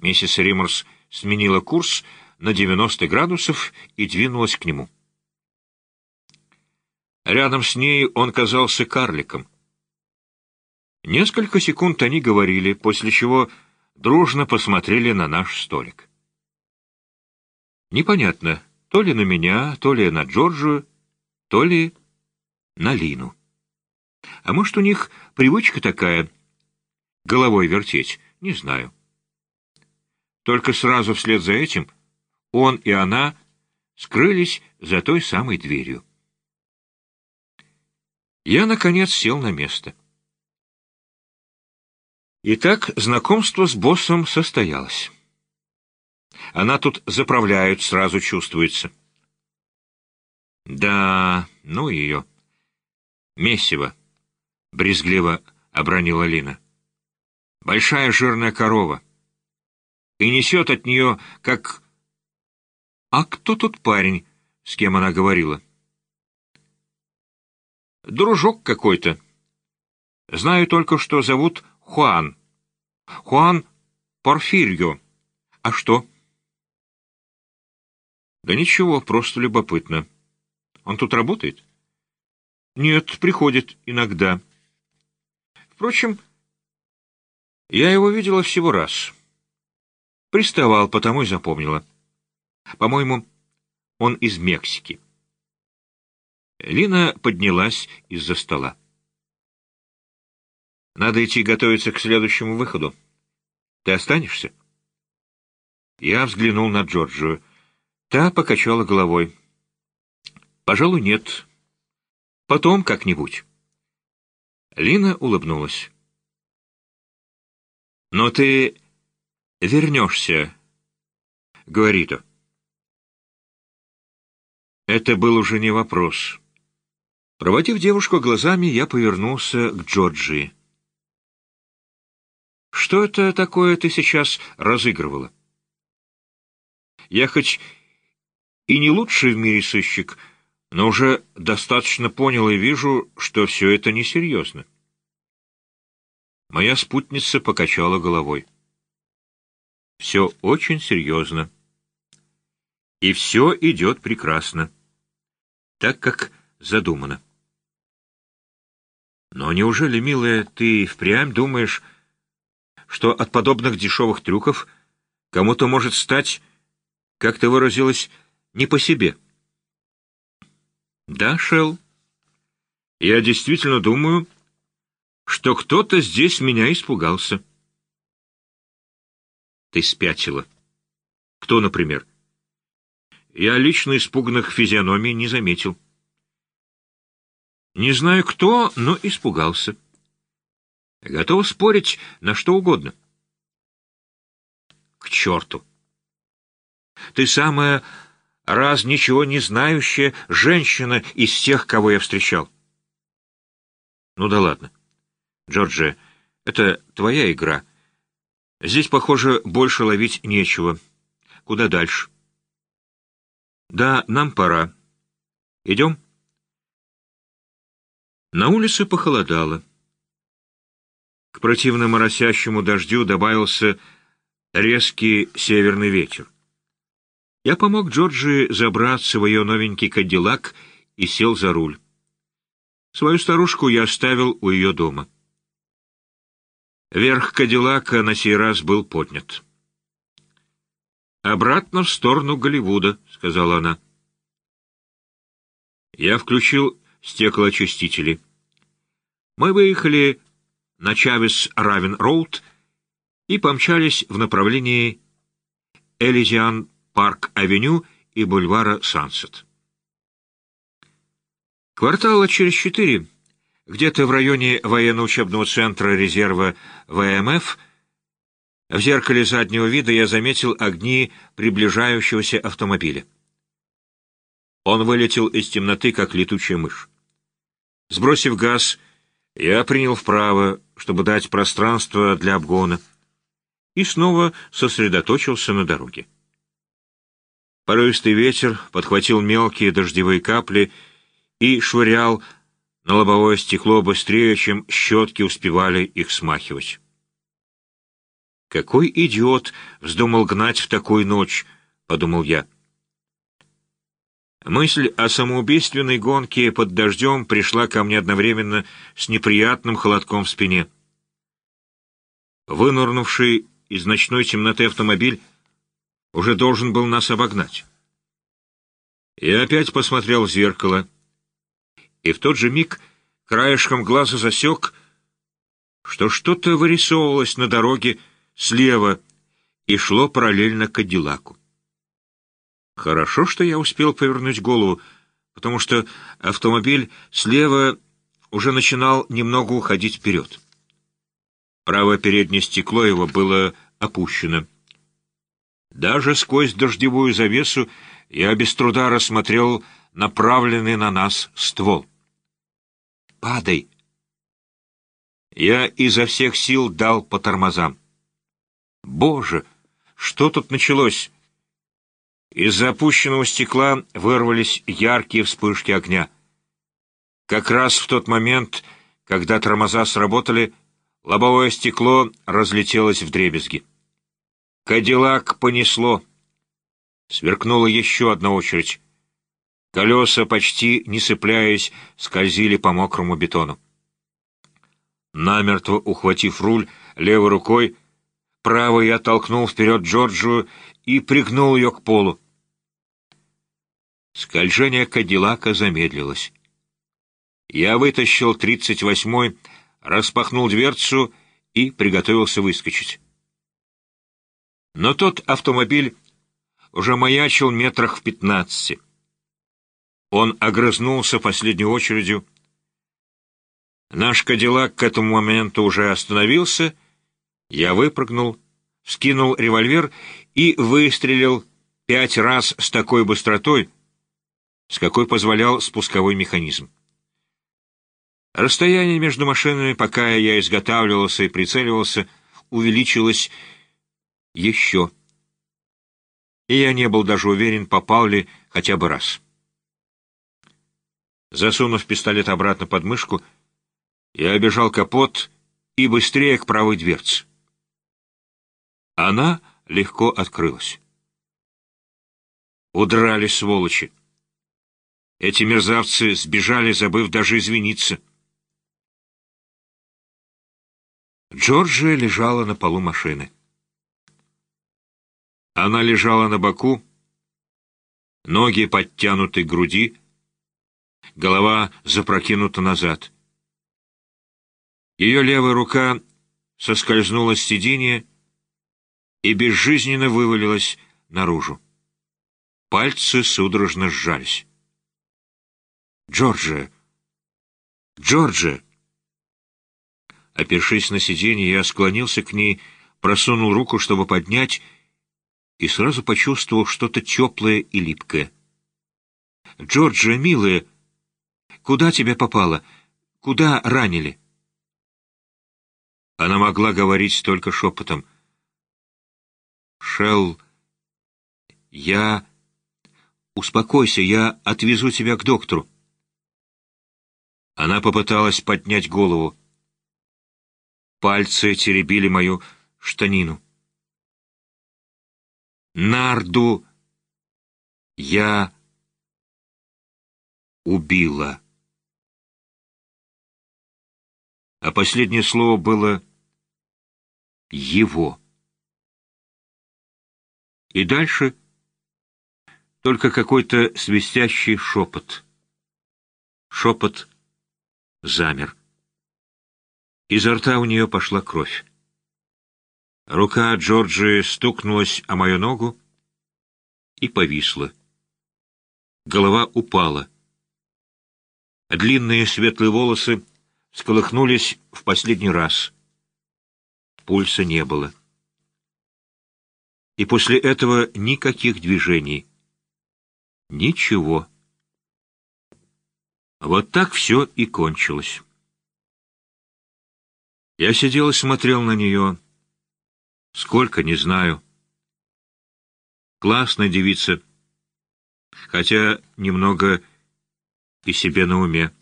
Миссис Риммерс сменила курс на 90 градусов и двинулась к нему. Рядом с ней он казался карликом. Несколько секунд они говорили, после чего дружно посмотрели на наш столик. Непонятно, то ли на меня, то ли на Джорджию, то ли на Лину. А может, у них привычка такая — головой вертеть, не знаю. Только сразу вслед за этим он и она скрылись за той самой дверью. Я, наконец, сел на место. Итак, знакомство с боссом состоялось. Она тут заправляют, сразу чувствуется. Да, ну ее. Месиво, — брезгливо обронила Лина. Большая жирная корова. И несет от нее, как... А кто тот парень, с кем она говорила? Дружок какой-то. Знаю только, что зовут Хуан. Хуан Порфирьо. А что? Да ничего, просто любопытно. Он тут работает? Нет, приходит иногда. Впрочем, я его видела всего раз. Приставал, потому и запомнила. По-моему, он из Мексики. Лина поднялась из-за стола. Надо идти готовиться к следующему выходу. Ты останешься? Я взглянул на Джорджию. Та покачала головой. Пожалуй, нет. Потом как-нибудь. Лина улыбнулась. Но ты вернешься, говорит. Это был уже не вопрос. Проводив девушку глазами, я повернулся к Джорджии. «Что это такое ты сейчас разыгрывала?» «Я хоть и не лучший в мире сыщик, но уже достаточно понял и вижу, что все это несерьезно». Моя спутница покачала головой. «Все очень серьезно. И все идет прекрасно, так как задумано». Но неужели, милая, ты впрямь думаешь, что от подобных дешевых трюков кому-то может стать, как ты выразилась, не по себе? Да, Шелл, я действительно думаю, что кто-то здесь меня испугался. Ты спятила. Кто, например? Я лично испуганных физиономий не заметил. Не знаю кто, но испугался. Готов спорить на что угодно. К черту! Ты самая раз ничего не знающая женщина из тех, кого я встречал. Ну да ладно. Джорджия, это твоя игра. Здесь, похоже, больше ловить нечего. Куда дальше? Да, нам пора. Идем? На улице похолодало. К противно моросящему дождю добавился резкий северный ветер. Я помог Джорджи забраться в ее новенький кадиллак и сел за руль. Свою старушку я оставил у ее дома. Верх кадиллака на сей раз был поднят. «Обратно в сторону Голливуда», — сказала она. Я включил стеклоочистители. Мы выехали на Чавес-Равен-Роуд и помчались в направлении Элизиан Парк-авеню и бульвара Сансет. Квартала через четыре, где-то в районе военно-учебного центра резерва ВМФ, в зеркале заднего вида я заметил огни приближающегося автомобиля. Он вылетел из темноты, как летучая мышь. Сбросив газ, я принял вправо, чтобы дать пространство для обгона, и снова сосредоточился на дороге. Порывистый ветер подхватил мелкие дождевые капли и швырял на лобовое стекло быстрее, чем щетки успевали их смахивать. Какой идиот вздумал гнать в такую ночь, подумал я. Мысль о самоубийственной гонке под дождем пришла ко мне одновременно с неприятным холодком в спине. Вынурнувший из ночной темноты автомобиль уже должен был нас обогнать. Я опять посмотрел в зеркало, и в тот же миг краешком глаза засек, что что-то вырисовывалось на дороге слева и шло параллельно Кадиллаку. Хорошо, что я успел повернуть голову, потому что автомобиль слева уже начинал немного уходить вперед. Правое переднее стекло его было опущено. Даже сквозь дождевую завесу я без труда рассмотрел направленный на нас ствол. «Падай!» Я изо всех сил дал по тормозам. «Боже, что тут началось?» Из опущенного стекла вырвались яркие вспышки огня. Как раз в тот момент, когда тормоза сработали, лобовое стекло разлетелось в дребезги. Кадиллак понесло. Сверкнула еще одна очередь. Колеса, почти не цепляясь, скользили по мокрому бетону. Намертво ухватив руль левой рукой, правой я толкнул вперед Джорджию и пригнул ее к полу. Скольжение Кадиллака замедлилось. Я вытащил тридцать восьмой, распахнул дверцу и приготовился выскочить. Но тот автомобиль уже маячил метрах в пятнадцати. Он огрызнулся последней очередью. Наш Кадиллак к этому моменту уже остановился. Я выпрыгнул, скинул револьвер и выстрелил пять раз с такой быстротой, с какой позволял спусковой механизм. Расстояние между машинами, пока я изготавливался и прицеливался, увеличилось еще. И я не был даже уверен, попал ли хотя бы раз. Засунув пистолет обратно под мышку, я обежал капот и быстрее к правой дверце. Она легко открылась. Удрали сволочи. Эти мерзавцы сбежали, забыв даже извиниться. Джорджия лежала на полу машины. Она лежала на боку, ноги подтянуты к груди, голова запрокинута назад. Ее левая рука соскользнула с сиденья и безжизненно вывалилась наружу. Пальцы судорожно сжались. «Джорджия! Джорджия!» Опершись на сиденье, я склонился к ней, просунул руку, чтобы поднять, и сразу почувствовал что-то теплое и липкое. «Джорджия, милая, куда тебя попало? Куда ранили?» Она могла говорить только шепотом. «Шелл, я...» «Успокойся, я отвезу тебя к доктору». Она попыталась поднять голову. Пальцы теребили мою штанину. Нарду я убила. А последнее слово было «его». И дальше только какой-то свистящий шепот. Шепот замер. Изо рта у нее пошла кровь. Рука Джорджи стукнулась о мою ногу и повисла. Голова упала. Длинные светлые волосы сколыхнулись в последний раз. Пульса не было. И после этого никаких движений. Ничего. Вот так все и кончилось. Я сидел и смотрел на нее. Сколько, не знаю. Классная девица, хотя немного и себе на уме.